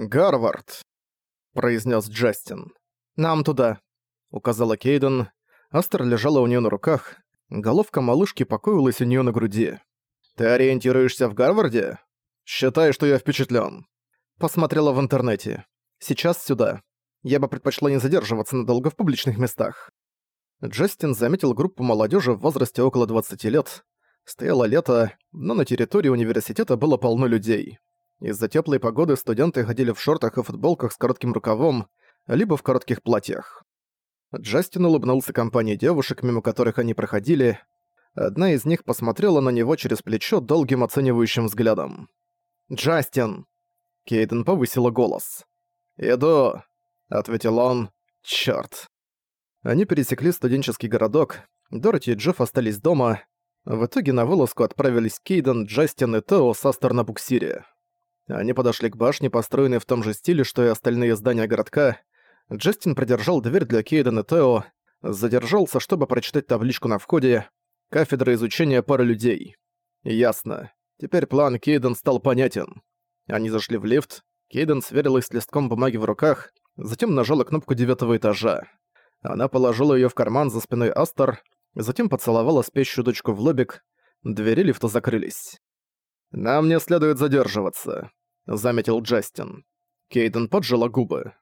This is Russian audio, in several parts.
«Гарвард», — произнес Джастин. «Нам туда», — указала Кейден. Астер лежала у нее на руках. Головка малышки покоилась у нее на груди. «Ты ориентируешься в Гарварде? Считай, что я впечатлен. Посмотрела в интернете. Сейчас сюда. Я бы предпочла не задерживаться надолго в публичных местах. Джастин заметил группу молодежи в возрасте около 20 лет. Стояло лето, но на территории университета было полно людей. Из-за теплой погоды студенты ходили в шортах и футболках с коротким рукавом, либо в коротких платьях. Джастин улыбнулся компании девушек, мимо которых они проходили. Одна из них посмотрела на него через плечо долгим оценивающим взглядом. «Джастин!» Кейден повысила голос. «Иду!» — ответил он. «Чёрт!» Они пересекли студенческий городок, Дороти и Джефф остались дома. В итоге на вылазку отправились Кейден, Джастин и Тео с Астер на буксире. Они подошли к башне, построенной в том же стиле, что и остальные здания городка. Джастин продержал дверь для Кейден и Тео, задержался, чтобы прочитать табличку на входе «Кафедра изучения пары людей». Ясно. Теперь план Кейден стал понятен. Они зашли в лифт, Кейден сверилась с листком бумаги в руках, затем нажала кнопку девятого этажа. Она положила её в карман за спиной Астер, затем поцеловала спящую дочку в лобик, двери лифта закрылись. «Нам не следует задерживаться», — заметил Джастин. Кейден поджала губы.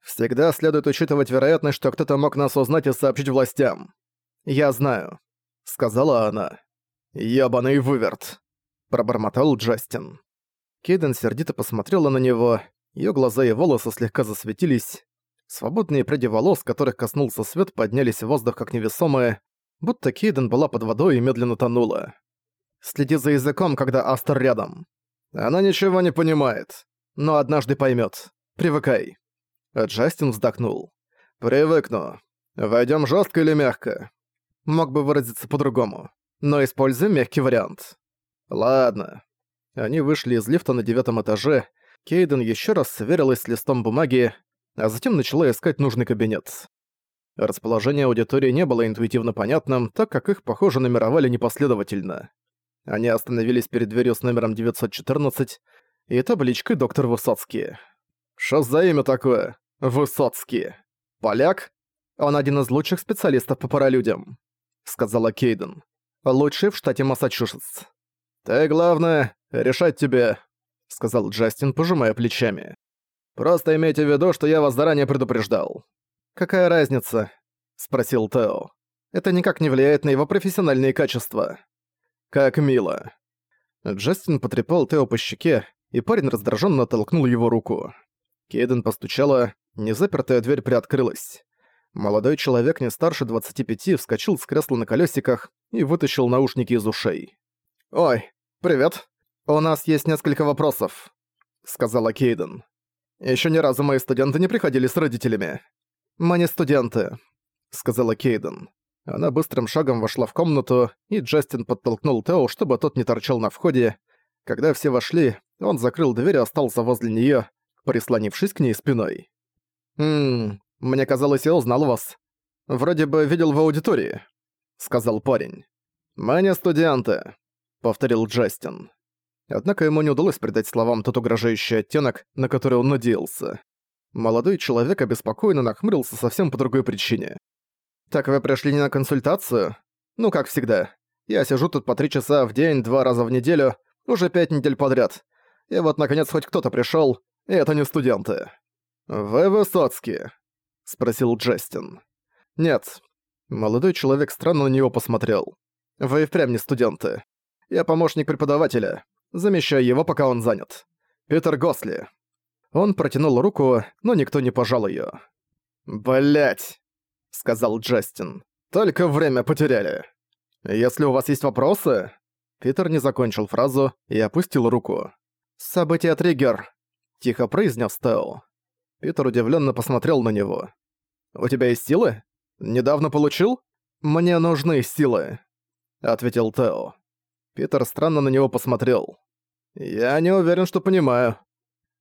«Всегда следует учитывать вероятность, что кто-то мог нас узнать и сообщить властям». «Я знаю», — сказала она. «Ёбаный выверт», — пробормотал Джастин. Кейден сердито посмотрела на него, её глаза и волосы слегка засветились. Свободные пряди волос, которых коснулся свет, поднялись в воздух как невесомые, будто Кейден была под водой и медленно тонула. «Следи за языком, когда Астер рядом. Она ничего не понимает, но однажды поймёт. Привыкай». Джастин вздохнул. «Привыкну. Войдём жёстко или мягко?» Мог бы выразиться по-другому, но используем мягкий вариант. «Ладно», они вышли из лифта на девятом этаже. Кейден еще раз сверилась с листом бумаги, а затем начала искать нужный кабинет. Расположение аудитории не было интуитивно понятным, так как их, похоже, номеровали непоследовательно. Они остановились перед дверью с номером 914 и табличкой «Доктор Высоцкий». «Что за имя такое? Высоцкий. Поляк? Он один из лучших специалистов по паралюдям», — сказала Кейден. «Лучший в штате Массачусетс». «Ты, главное, решать тебе», — сказал Джастин, пожимая плечами. «Просто имейте в виду, что я вас заранее предупреждал». «Какая разница?» — спросил Тео. «Это никак не влияет на его профессиональные качества». «Как мило». Джастин потрепал Тео по щеке, и парень раздраженно толкнул его руку. Кейден постучала, незапертая дверь приоткрылась. Молодой человек не старше 25 вскочил с кресла на колесиках и вытащил наушники из ушей. «Ой, привет. У нас есть несколько вопросов», — сказала Кейден. Еще ни разу мои студенты не приходили с родителями». «Мы не студенты», — сказала Кейден. Она быстрым шагом вошла в комнату, и Джастин подтолкнул Тео, чтобы тот не торчал на входе. Когда все вошли, он закрыл дверь и остался возле неё, прислонившись к ней спиной. «Ммм, мне казалось, я узнал вас. Вроде бы видел в аудитории», — сказал парень. «Мы не студенты», повторил Джастин. Однако ему не удалось придать словам тот угрожающий оттенок, на который он надеялся. Молодой человек обеспокоенно нахмурился совсем по другой причине. «Так вы пришли не на консультацию? Ну, как всегда. Я сижу тут по три часа в день, два раза в неделю, уже пять недель подряд. И вот, наконец, хоть кто-то пришёл, и это не студенты». «Вы Высоцкий?» — спросил Джастин. «Нет». Молодой человек странно на него посмотрел. «Вы впрямь не студенты. Я помощник преподавателя. Замещаю его, пока он занят. Питер Госли». Он протянул руку, но никто не пожал её. «Блядь!» — сказал Джастин. «Только время потеряли. Если у вас есть вопросы...» Питер не закончил фразу и опустил руку. «Событие триггер», — тихо произнес Тео. Питер удивленно посмотрел на него. «У тебя есть силы? Недавно получил?» «Мне нужны силы», — ответил Тео. Питер странно на него посмотрел. «Я не уверен, что понимаю.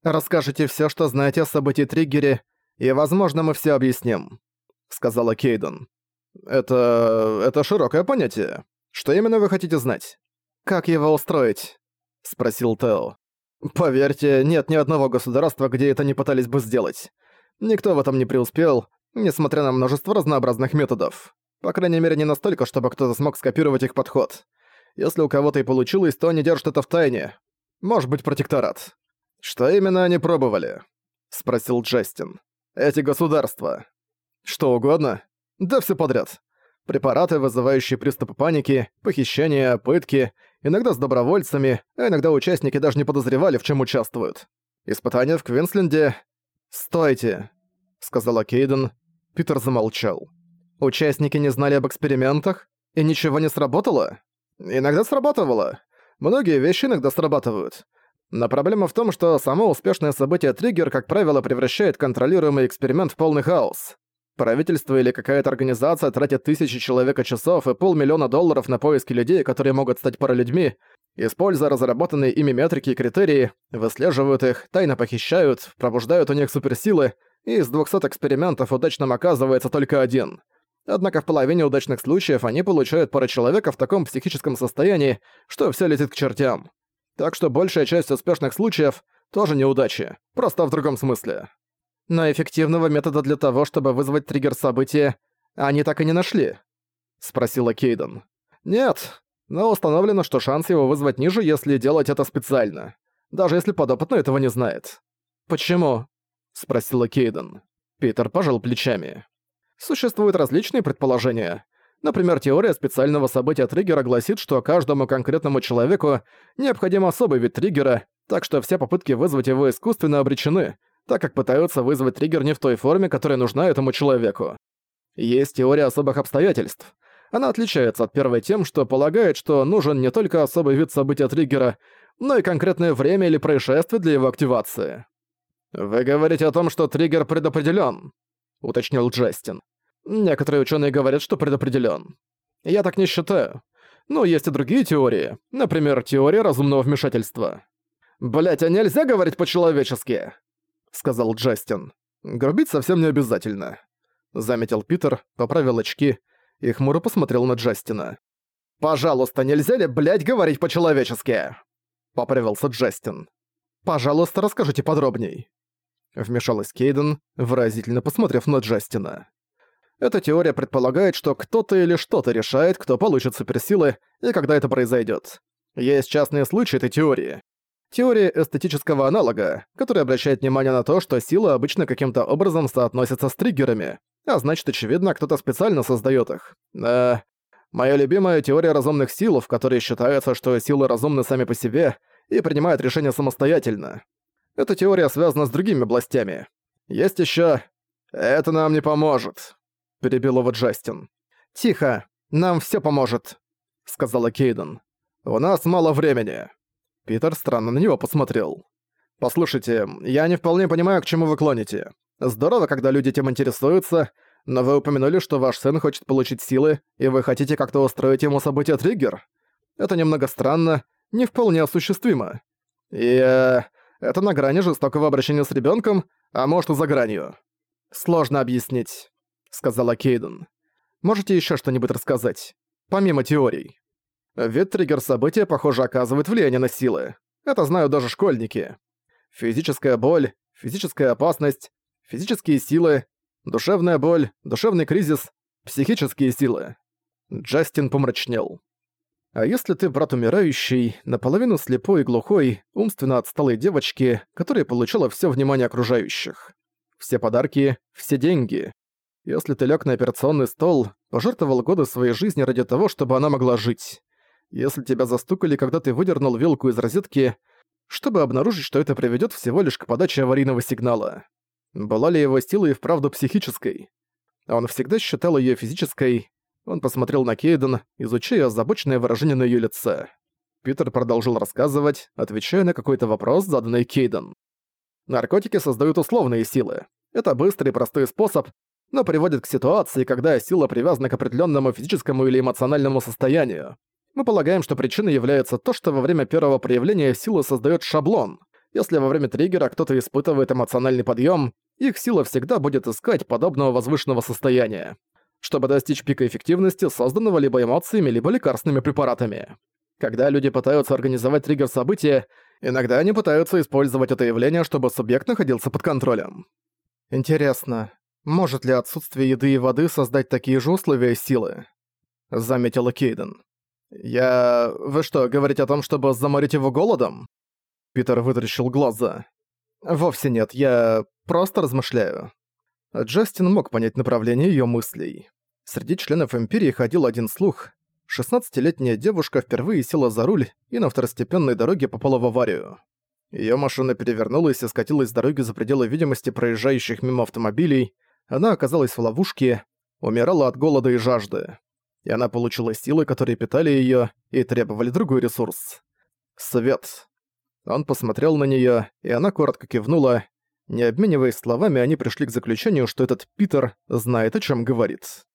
Расскажите все, что знаете о событии Триггере, и, возможно, мы все объясним», — сказала Кейден. «Это... это широкое понятие. Что именно вы хотите знать?» «Как его устроить?» — спросил Тео. Поверьте, нет ни одного государства, где это не пытались бы сделать. Никто в этом не преуспел, несмотря на множество разнообразных методов. По крайней мере, не настолько, чтобы кто-то смог скопировать их подход. Если у кого-то и получилось, то они держат это в тайне. Может быть, протекторат. Что именно они пробовали? Спросил Джастин. Эти государства. Что угодно? Да все подряд. Препараты, вызывающие приступы паники, похищения, пытки, иногда с добровольцами, а иногда участники даже не подозревали, в чем участвуют. Испытания в Квинсленде... «Стойте», — сказала Кейден. Питер замолчал. «Участники не знали об экспериментах? И ничего не сработало?» «Иногда срабатывало. Многие вещи иногда срабатывают. Но проблема в том, что само успешное событие триггер, как правило, превращает контролируемый эксперимент в полный хаос. Правительство или какая-то организация тратит тысячи человека-часов и полмиллиона долларов на поиски людей, которые могут стать паралюдьми, используя разработанные ими метрики и критерии, выслеживают их, тайно похищают, пробуждают у них суперсилы, и из 200 экспериментов удачным оказывается только один. Однако в половине удачных случаев они получают пару человека в таком психическом состоянии, что все летит к чертям. Так что большая часть успешных случаев тоже неудачи, просто в другом смысле. Но эффективного метода для того, чтобы вызвать триггер события, они так и не нашли?» — спросила Кейден. «Нет, но установлено, что шанс его вызвать ниже, если делать это специально. Даже если подопытный этого не знает». «Почему?» — спросила Кейден. Питер пожал плечами. Существуют различные предположения. Например, теория специального события триггера гласит, что каждому конкретному человеку необходим особый вид триггера, так что все попытки вызвать его искусственно обречены, так как пытаются вызвать триггер не в той форме, которая нужна этому человеку. Есть теория особых обстоятельств. Она отличается от первой тем, что полагает, что нужен не только особый вид события триггера, но и конкретное время или происшествие для его активации. «Вы говорите о том, что триггер предопределён», — уточнил Джастин. «Некоторые ученые говорят, что предопределён. Я так не считаю. Но есть и другие теории, например, теория разумного вмешательства. Блять, а нельзя говорить по-человечески?» — сказал Джастин. «Грубить совсем не обязательно», — заметил Питер, поправил очки и хмуро посмотрел на Джастина. «Пожалуйста, нельзя ли, блядь, говорить по-человечески?» — поправился Джастин. «Пожалуйста, расскажите подробней». Вмешалась Кейден, выразительно посмотрев на Джастина. Эта теория предполагает, что кто-то или что-то решает, кто получит суперсилы и когда это произойдет. Есть частные случаи этой теории. Теория эстетического аналога, которая обращает внимание на то, что силы обычно каким-то образом соотносятся с триггерами, а значит, очевидно, кто-то специально создает их. Э, моя любимая теория разумных сил, в которой считается, что силы разумны сами по себе и принимают решения самостоятельно. Эта теория связана с другими областями. Есть еще. «Это нам не поможет», — перебил его Джастин. «Тихо, нам все поможет», — сказала Кейден. «У нас мало времени». Питер странно на него посмотрел. «Послушайте, я не вполне понимаю, к чему вы клоните. Здорово, когда люди этим интересуются, но вы упомянули, что ваш сын хочет получить силы, и вы хотите как-то устроить ему событие триггер. Это немного странно, не вполне осуществимо. И... Э, это на грани жестокого обращения с ребенком, а может и за гранью. Сложно объяснить», — сказала Кейден. «Можете еще что-нибудь рассказать? Помимо теорий». Вид триггер события, похоже, оказывает влияние на силы. Это знают даже школьники. Физическая боль, физическая опасность, физические силы, душевная боль, душевный кризис, психические силы. Джастин помрачнел. А если ты брат умирающий, наполовину слепой и глухой, умственно отсталой девочки, которая получала все внимание окружающих? Все подарки, все деньги. Если ты лег на операционный стол, пожертвовал годы своей жизни ради того, чтобы она могла жить. Если тебя застукали, когда ты выдернул вилку из розетки, чтобы обнаружить, что это приведёт всего лишь к подаче аварийного сигнала. Была ли его сила и вправду психической? Он всегда считал её физической. Он посмотрел на Кейден, изучая озабоченное выражение на её лице. Питер продолжил рассказывать, отвечая на какой-то вопрос, заданный Кейден. Наркотики создают условные силы. Это быстрый и простой способ, но приводит к ситуации, когда сила привязана к определенному физическому или эмоциональному состоянию. Мы полагаем, что причиной является то, что во время первого проявления сила создает шаблон. Если во время триггера кто-то испытывает эмоциональный подъем, их сила всегда будет искать подобного возвышенного состояния, чтобы достичь пика эффективности, созданного либо эмоциями, либо лекарственными препаратами. Когда люди пытаются организовать триггер события, Иногда они пытаются использовать это явление, чтобы субъект находился под контролем. Интересно, может ли отсутствие еды и воды создать такие же условия силы? Заметила Кейден. Я... Вы что, говорите о том, чтобы заморить его голодом? Питер вытаращил глаза. Вовсе нет, я просто размышляю. Джастин мог понять направление её мыслей. Среди членов Империи ходил один слух. 16-летняя девушка впервые села за руль и на второстепенной дороге попала в аварию. Её машина перевернулась и скатилась с дороги за пределы видимости проезжающих мимо автомобилей. Она оказалась в ловушке, умирала от голода и жажды. И она получила силы, которые питали её и требовали другой ресурс. Свет. Он посмотрел на неё, и она коротко кивнула. Не обмениваясь словами, они пришли к заключению, что этот Питер знает, о чём говорит.